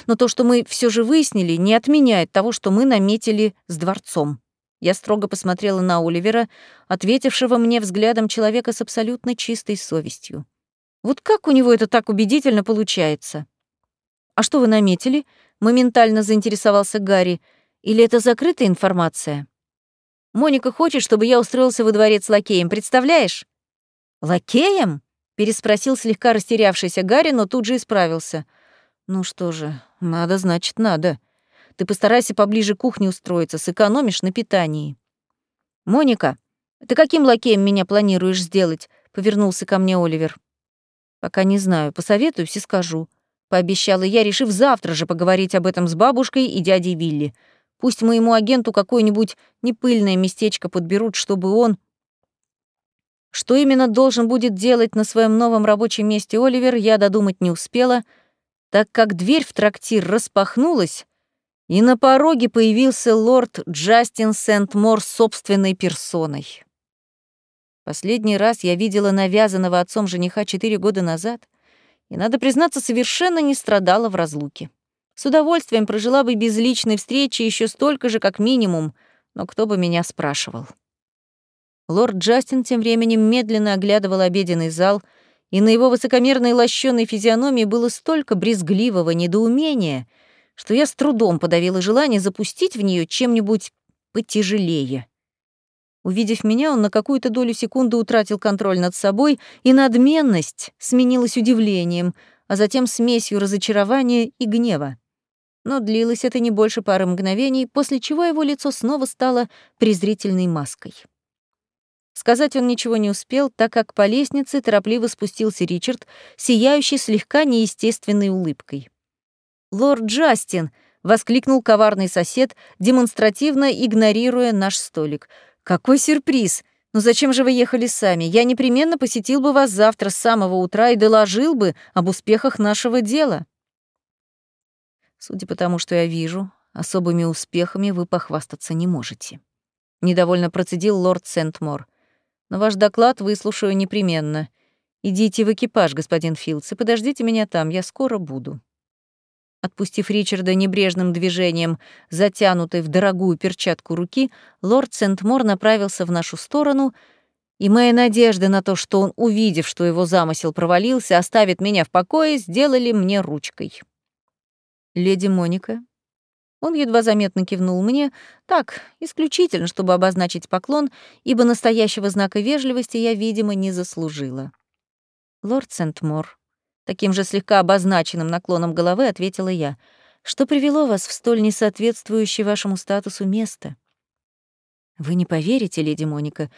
Но то, что мы все же выяснили, не отменяет того, что мы наметили с дворцом. Я строго посмотрела на Оливера, ответившего мне взглядом человека с абсолютно чистой совестью. Вот как у него это так убедительно получается? «А что вы наметили?» — моментально заинтересовался Гарри. «Или это закрытая информация?» «Моника хочет, чтобы я устроился во дворец лакеем, представляешь?» «Лакеем?» — переспросил слегка растерявшийся Гарри, но тут же исправился. «Ну что же, надо, значит, надо. Ты постарайся поближе к кухне устроиться, сэкономишь на питании. Моника, ты каким лакеем меня планируешь сделать? Повернулся ко мне Оливер. Пока не знаю, посоветуюсь и скажу. Пообещала я, решив завтра же поговорить об этом с бабушкой и дядей Вилли. Пусть моему агенту какое-нибудь непыльное местечко подберут, чтобы он... Что именно должен будет делать на своем новом рабочем месте Оливер, я додумать не успела, так как дверь в трактир распахнулась, и на пороге появился лорд Джастин Сент-Мор собственной персоной. Последний раз я видела навязанного отцом жениха четыре года назад, и, надо признаться, совершенно не страдала в разлуке. С удовольствием прожила бы без личной встречи еще столько же, как минимум, но кто бы меня спрашивал. Лорд Джастин тем временем медленно оглядывал обеденный зал, и на его высокомерной лощеной физиономии было столько брезгливого недоумения, что я с трудом подавила желание запустить в нее чем-нибудь потяжелее. Увидев меня, он на какую-то долю секунды утратил контроль над собой, и надменность сменилась удивлением, а затем смесью разочарования и гнева. Но длилось это не больше пары мгновений, после чего его лицо снова стало презрительной маской. Сказать он ничего не успел, так как по лестнице торопливо спустился Ричард, сияющий слегка неестественной улыбкой. «Лорд Джастин!» — воскликнул коварный сосед, демонстративно игнорируя наш столик. «Какой сюрприз! Ну зачем же вы ехали сами? Я непременно посетил бы вас завтра с самого утра и доложил бы об успехах нашего дела». Судя по тому, что я вижу, особыми успехами вы похвастаться не можете. Недовольно процедил лорд Сентмор. Но ваш доклад выслушаю непременно. Идите в экипаж, господин Филдс, и подождите меня там, я скоро буду». Отпустив Ричарда небрежным движением, затянутой в дорогую перчатку руки, лорд Сентмор направился в нашу сторону, и мои надежды на то, что он, увидев, что его замысел провалился, оставит меня в покое, сделали мне ручкой. «Леди Моника, он едва заметно кивнул мне, так, исключительно, чтобы обозначить поклон, ибо настоящего знака вежливости я, видимо, не заслужила. «Лорд Сентмор», таким же слегка обозначенным наклоном головы ответила я, «что привело вас в столь несоответствующее вашему статусу место?» «Вы не поверите, леди Моника,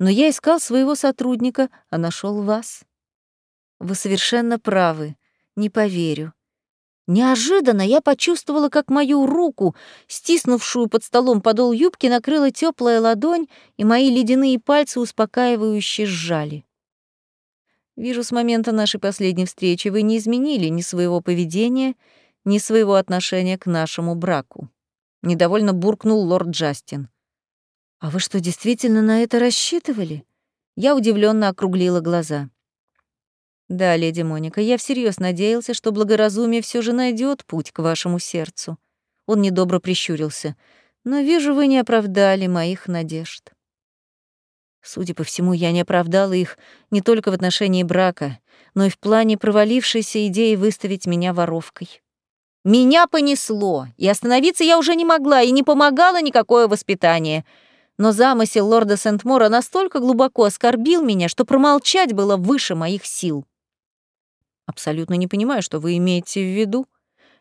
но я искал своего сотрудника, а нашел вас». «Вы совершенно правы, не поверю. Неожиданно я почувствовала, как мою руку, стиснувшую под столом подол юбки, накрыла теплая ладонь, и мои ледяные пальцы успокаивающе сжали. Вижу, с момента нашей последней встречи вы не изменили ни своего поведения, ни своего отношения к нашему браку. Недовольно буркнул лорд Джастин. А вы что, действительно на это рассчитывали? Я удивленно округлила глаза. Да, леди Моника, я всерьез надеялся, что благоразумие все же найдет путь к вашему сердцу. Он недобро прищурился. Но вижу, вы не оправдали моих надежд. Судя по всему, я не оправдала их не только в отношении брака, но и в плане провалившейся идеи выставить меня воровкой. Меня понесло, и остановиться я уже не могла, и не помогало никакое воспитание. Но замысел лорда Сент-Мора настолько глубоко оскорбил меня, что промолчать было выше моих сил. Абсолютно не понимаю, что вы имеете в виду.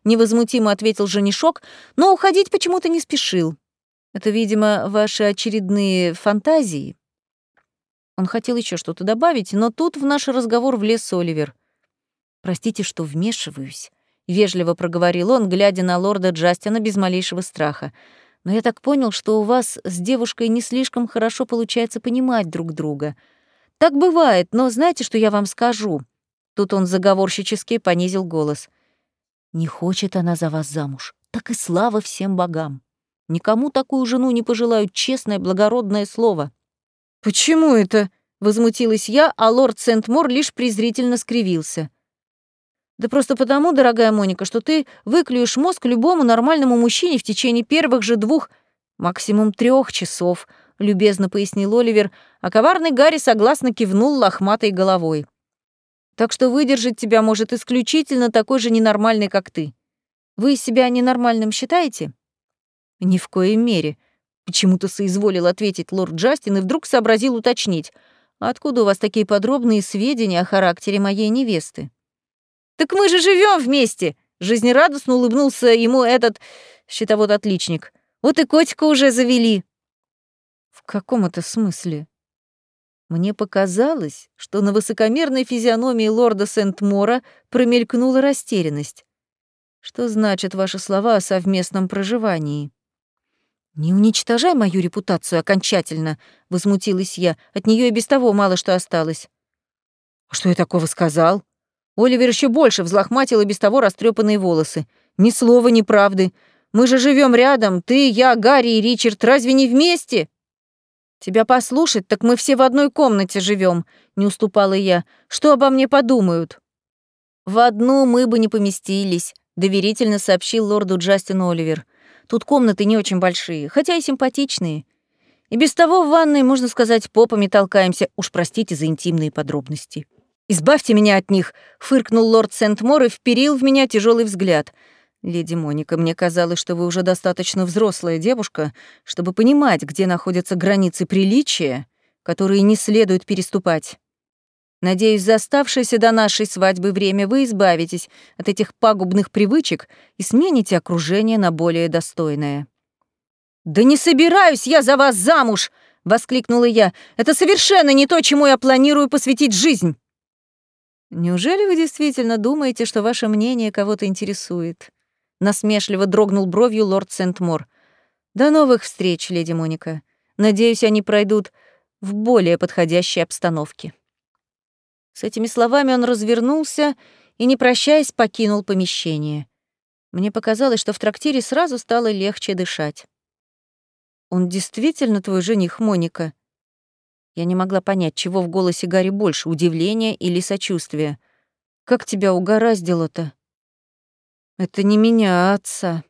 Невозмутимо ответил женишок, но уходить почему-то не спешил. Это, видимо, ваши очередные фантазии. Он хотел еще что-то добавить, но тут в наш разговор влез Оливер. «Простите, что вмешиваюсь», — вежливо проговорил он, глядя на лорда Джастина без малейшего страха. «Но я так понял, что у вас с девушкой не слишком хорошо получается понимать друг друга. Так бывает, но знаете, что я вам скажу?» Тут он заговорщически понизил голос. «Не хочет она за вас замуж, так и слава всем богам. Никому такую жену не пожелают честное, благородное слово». «Почему это?» — возмутилась я, а лорд Сент-Мор лишь презрительно скривился. «Да просто потому, дорогая Моника, что ты выклюешь мозг любому нормальному мужчине в течение первых же двух, максимум трех часов», — любезно пояснил Оливер, а коварный Гарри согласно кивнул лохматой головой. Так что выдержать тебя может исключительно такой же ненормальный, как ты. Вы себя ненормальным считаете? Ни в коей мере. Почему-то соизволил ответить лорд Джастин и вдруг сообразил уточнить. Откуда у вас такие подробные сведения о характере моей невесты? Так мы же живем вместе! Жизнерадостно улыбнулся ему этот щитовод-отличник. Вот и котика уже завели. В каком это смысле? Мне показалось, что на высокомерной физиономии лорда Сент-Мора промелькнула растерянность. Что значат ваши слова о совместном проживании? «Не уничтожай мою репутацию окончательно», — возмутилась я. «От нее и без того мало что осталось». «А что я такого сказал?» Оливер еще больше взлохматил и без того растрепанные волосы. «Ни слова, ни правды. Мы же живем рядом. Ты, я, Гарри и Ричард. Разве не вместе?» «Тебя послушать, так мы все в одной комнате живем, не уступала я. «Что обо мне подумают?» «В одну мы бы не поместились», —— доверительно сообщил лорду Джастин Оливер. «Тут комнаты не очень большие, хотя и симпатичные. И без того в ванной, можно сказать, попами толкаемся. Уж простите за интимные подробности». «Избавьте меня от них!» — фыркнул лорд Сент-Мор и вперил в меня тяжелый взгляд. «Леди Моника, мне казалось, что вы уже достаточно взрослая девушка, чтобы понимать, где находятся границы приличия, которые не следует переступать. Надеюсь, за оставшееся до нашей свадьбы время вы избавитесь от этих пагубных привычек и смените окружение на более достойное». «Да не собираюсь я за вас замуж!» — воскликнула я. «Это совершенно не то, чему я планирую посвятить жизнь!» «Неужели вы действительно думаете, что ваше мнение кого-то интересует?» Насмешливо дрогнул бровью лорд Сент-Мор. «До новых встреч, леди Моника. Надеюсь, они пройдут в более подходящей обстановке». С этими словами он развернулся и, не прощаясь, покинул помещение. Мне показалось, что в трактире сразу стало легче дышать. «Он действительно твой жених, Моника?» Я не могла понять, чего в голосе Гарри больше, удивления или сочувствия. «Как тебя угораздило-то?» «Это не меня, а отца».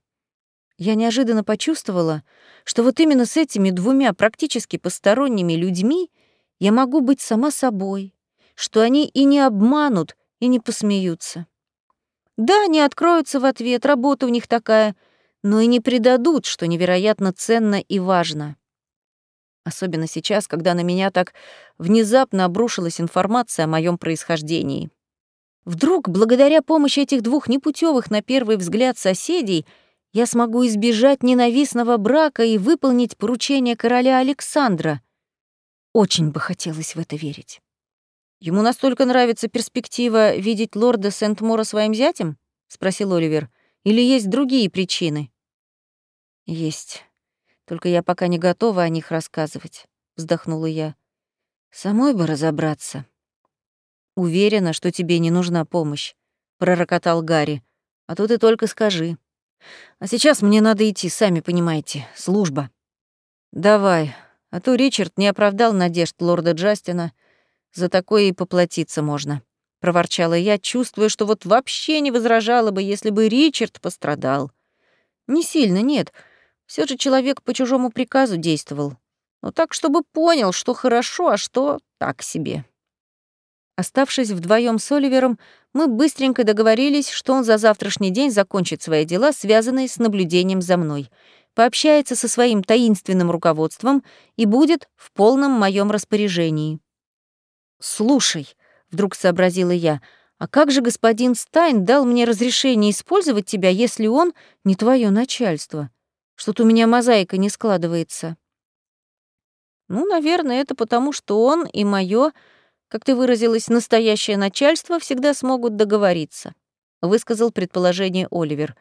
Я неожиданно почувствовала, что вот именно с этими двумя практически посторонними людьми я могу быть сама собой, что они и не обманут, и не посмеются. Да, они откроются в ответ, работа у них такая, но и не предадут, что невероятно ценно и важно. Особенно сейчас, когда на меня так внезапно обрушилась информация о моем происхождении. Вдруг, благодаря помощи этих двух непутевых на первый взгляд соседей, я смогу избежать ненавистного брака и выполнить поручение короля Александра. Очень бы хотелось в это верить. Ему настолько нравится перспектива видеть лорда Сент-Мора своим зятем? спросил Оливер. Или есть другие причины? Есть. Только я пока не готова о них рассказывать, вздохнула я. Самой бы разобраться. Уверена, что тебе не нужна помощь, пророкотал Гарри. А то ты только скажи. А сейчас мне надо идти, сами понимаете, служба. Давай, а то Ричард не оправдал надежд лорда Джастина. За такое и поплатиться можно, проворчала я, чувствуя, что вот вообще не возражала бы, если бы Ричард пострадал. Не сильно, нет. Все же человек по чужому приказу действовал. Но так, чтобы понял, что хорошо, а что так себе. Оставшись вдвоем с Оливером, мы быстренько договорились, что он за завтрашний день закончит свои дела, связанные с наблюдением за мной, пообщается со своим таинственным руководством и будет в полном моем распоряжении. «Слушай», — вдруг сообразила я, «а как же господин Стайн дал мне разрешение использовать тебя, если он не твое начальство?» Что-то у меня мозаика не складывается. Ну, наверное, это потому, что он и моё, как ты выразилась, настоящее начальство всегда смогут договориться, высказал предположение Оливер.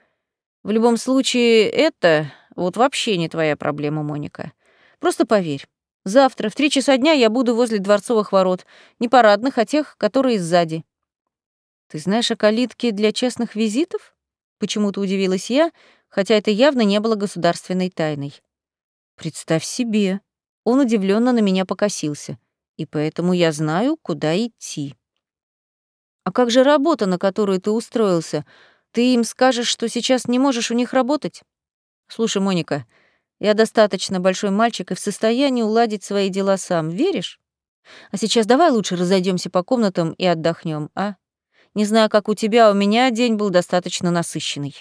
В любом случае, это вот вообще не твоя проблема, Моника. Просто поверь. Завтра в три часа дня я буду возле дворцовых ворот, не парадных, а тех, которые сзади. Ты знаешь о калитке для частных визитов? Почему-то удивилась я, хотя это явно не было государственной тайной. Представь себе, он удивленно на меня покосился, и поэтому я знаю, куда идти. А как же работа, на которую ты устроился? Ты им скажешь, что сейчас не можешь у них работать? Слушай, Моника, я достаточно большой мальчик и в состоянии уладить свои дела сам, веришь? А сейчас давай лучше разойдемся по комнатам и отдохнем, а? Не знаю, как у тебя, у меня день был достаточно насыщенный.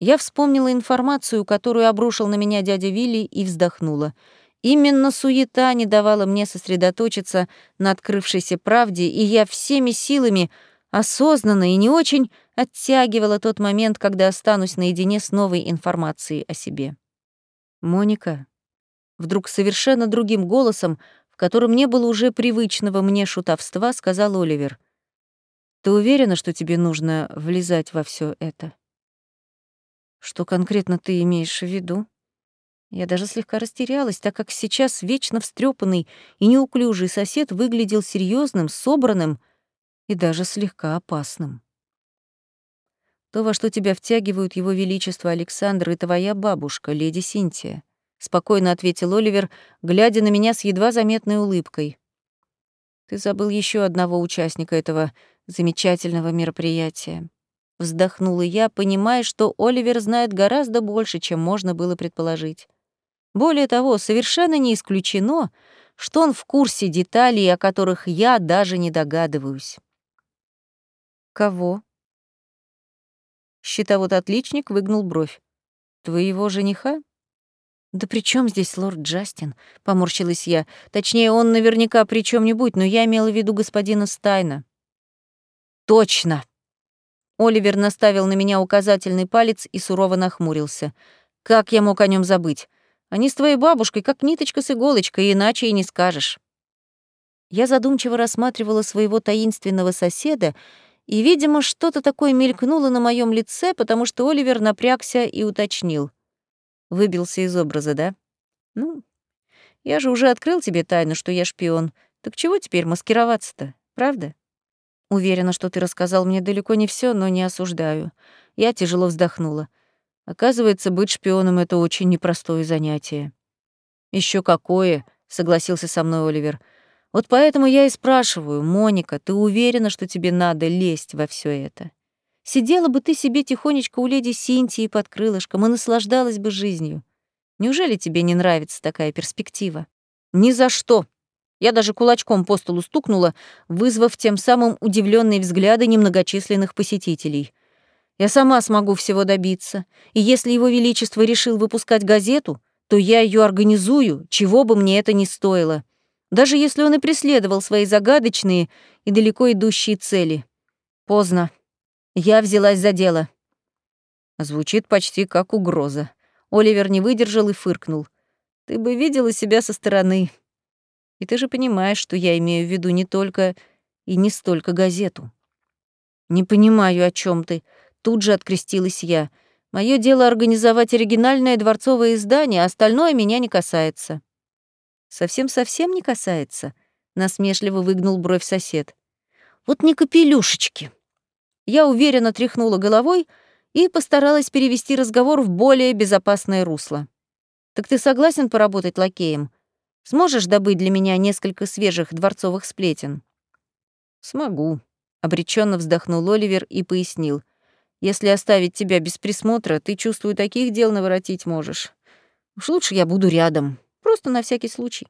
Я вспомнила информацию, которую обрушил на меня дядя Вилли, и вздохнула. Именно суета не давала мне сосредоточиться на открывшейся правде, и я всеми силами, осознанно и не очень, оттягивала тот момент, когда останусь наедине с новой информацией о себе. «Моника», вдруг совершенно другим голосом, в котором не было уже привычного мне шутовства, сказал Оливер. «Ты уверена, что тебе нужно влезать во все это?» Что конкретно ты имеешь в виду? Я даже слегка растерялась, так как сейчас вечно встрепанный и неуклюжий сосед выглядел серьезным, собранным и даже слегка опасным. То, во что тебя втягивают его величество Александр и твоя бабушка, леди Синтия, спокойно ответил Оливер, глядя на меня с едва заметной улыбкой. Ты забыл еще одного участника этого замечательного мероприятия. вздохнула я, понимая, что Оливер знает гораздо больше, чем можно было предположить. Более того, совершенно не исключено, что он в курсе деталей, о которых я даже не догадываюсь. Кого? Щитовод-отличник выгнул бровь. Твоего жениха? Да при чем здесь лорд Джастин? Поморщилась я. Точнее, он наверняка при чем нибудь но я имела в виду господина Стайна. Точно! Оливер наставил на меня указательный палец и сурово нахмурился. Как я мог о нем забыть? Они с твоей бабушкой как ниточка с иголочкой, иначе и не скажешь. Я задумчиво рассматривала своего таинственного соседа, и, видимо, что-то такое мелькнуло на моем лице, потому что Оливер напрягся и уточнил. Выбился из образа, да? Ну, я же уже открыл тебе тайну, что я шпион. Так чего теперь маскироваться-то, правда? Уверена, что ты рассказал мне далеко не все, но не осуждаю. Я тяжело вздохнула. Оказывается, быть шпионом — это очень непростое занятие. Еще какое, — согласился со мной Оливер. Вот поэтому я и спрашиваю, Моника, ты уверена, что тебе надо лезть во все это? Сидела бы ты себе тихонечко у леди Синтии под крылышком и наслаждалась бы жизнью. Неужели тебе не нравится такая перспектива? Ни за что. Я даже кулачком по столу стукнула, вызвав тем самым удивленные взгляды немногочисленных посетителей. Я сама смогу всего добиться, и если его величество решил выпускать газету, то я ее организую, чего бы мне это ни стоило, даже если он и преследовал свои загадочные и далеко идущие цели. Поздно. Я взялась за дело. Звучит почти как угроза. Оливер не выдержал и фыркнул. Ты бы видела себя со стороны. И ты же понимаешь, что я имею в виду не только и не столько газету. Не понимаю, о чем ты. Тут же открестилась я. Мое дело организовать оригинальное дворцовое издание, а остальное меня не касается. Совсем-совсем не касается, насмешливо выгнул бровь сосед. Вот не капелюшечки. Я уверенно тряхнула головой и постаралась перевести разговор в более безопасное русло. Так ты согласен поработать лакеем? Сможешь добыть для меня несколько свежих дворцовых сплетен?» «Смогу», — обреченно вздохнул Оливер и пояснил. «Если оставить тебя без присмотра, ты, чувствую, таких дел наворотить можешь. Уж лучше я буду рядом, просто на всякий случай».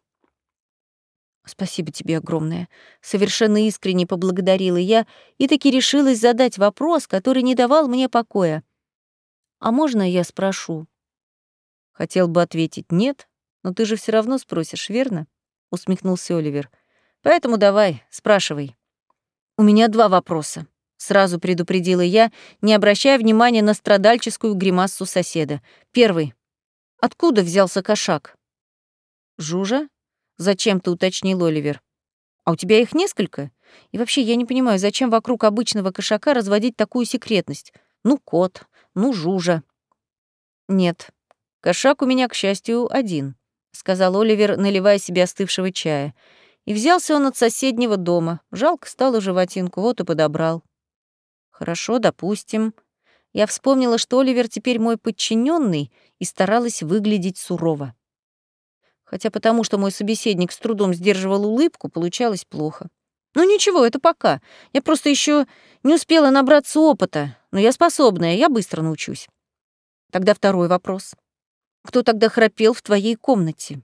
«Спасибо тебе огромное», — совершенно искренне поблагодарила я и таки решилась задать вопрос, который не давал мне покоя. «А можно я спрошу?» Хотел бы ответить «нет», но ты же все равно спросишь, верно? усмехнулся Оливер. Поэтому давай, спрашивай. У меня два вопроса. Сразу предупредила я, не обращая внимания на страдальческую гримассу соседа. Первый. Откуда взялся кошак? Жужа? Зачем-то уточнил Оливер. А у тебя их несколько? И вообще, я не понимаю, зачем вокруг обычного кошака разводить такую секретность? Ну, кот, ну, жужа. Нет, кошак у меня, к счастью, один. — сказал Оливер, наливая себе остывшего чая. И взялся он от соседнего дома. Жалко стало животинку, вот и подобрал. Хорошо, допустим. Я вспомнила, что Оливер теперь мой подчиненный, и старалась выглядеть сурово. Хотя потому, что мой собеседник с трудом сдерживал улыбку, получалось плохо. Ну ничего, это пока. Я просто еще не успела набраться опыта, но я способная, я быстро научусь. Тогда второй вопрос. Кто тогда храпел в твоей комнате?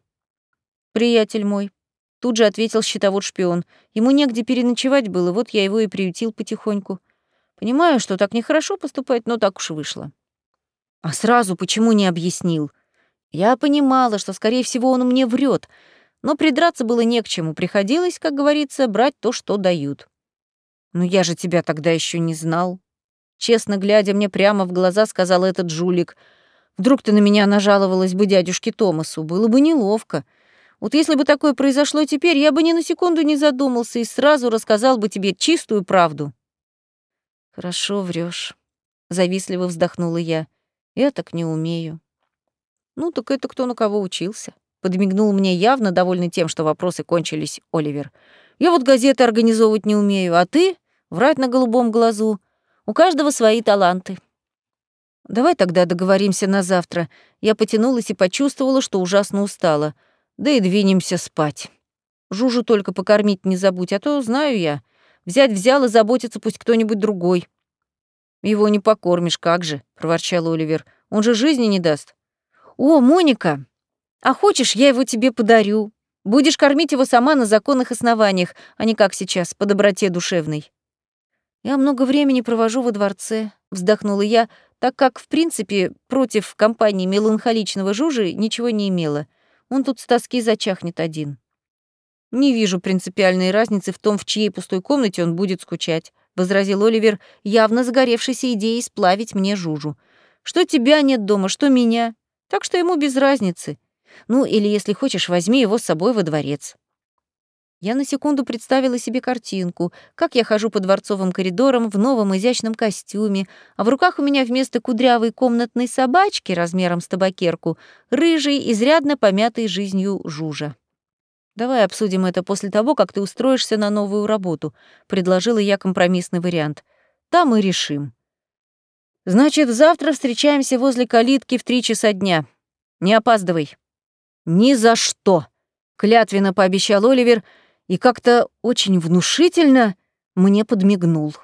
Приятель мой. Тут же ответил щитовод-шпион. Ему негде переночевать было, вот я его и приютил потихоньку. Понимаю, что так нехорошо поступать, но так уж вышло. А сразу почему не объяснил? Я понимала, что, скорее всего, он мне врет, но придраться было не к чему. Приходилось, как говорится, брать то, что дают. Но я же тебя тогда еще не знал. Честно глядя мне прямо в глаза, сказал этот жулик — Вдруг ты на меня нажаловалась бы дядюшке Томасу, было бы неловко. Вот если бы такое произошло теперь, я бы ни на секунду не задумался и сразу рассказал бы тебе чистую правду. Хорошо врешь, завистливо вздохнула я. Я так не умею. Ну, так это кто на кого учился? Подмигнул мне явно довольный тем, что вопросы кончились, Оливер. Я вот газеты организовывать не умею, а ты — врать на голубом глазу. У каждого свои таланты. «Давай тогда договоримся на завтра». Я потянулась и почувствовала, что ужасно устала. Да и двинемся спать. Жужу только покормить не забудь, а то, знаю я, взять взял и заботиться пусть кто-нибудь другой. Его не покормишь, как же, проворчал Оливер. Он же жизни не даст. О, Моника, а хочешь, я его тебе подарю? Будешь кормить его сама на законных основаниях, а не как сейчас, по доброте душевной. Я много времени провожу во дворце, вздохнула я, так как, в принципе, против компании меланхоличного Жужи ничего не имела. Он тут с тоски зачахнет один. Не вижу принципиальной разницы в том, в чьей пустой комнате он будет скучать, возразил Оливер, явно загоревшийся идеей сплавить мне Жужу. Что тебя нет дома, что меня. Так что ему без разницы. Ну, или, если хочешь, возьми его с собой во дворец. Я на секунду представила себе картинку, как я хожу по дворцовым коридорам в новом изящном костюме, а в руках у меня вместо кудрявой комнатной собачки размером с табакерку рыжий, изрядно помятый жизнью жужа. «Давай обсудим это после того, как ты устроишься на новую работу», — предложила я компромиссный вариант. «Там и решим». «Значит, завтра встречаемся возле калитки в три часа дня. Не опаздывай». «Ни за что!» — клятвенно пообещал Оливер — и как-то очень внушительно мне подмигнул.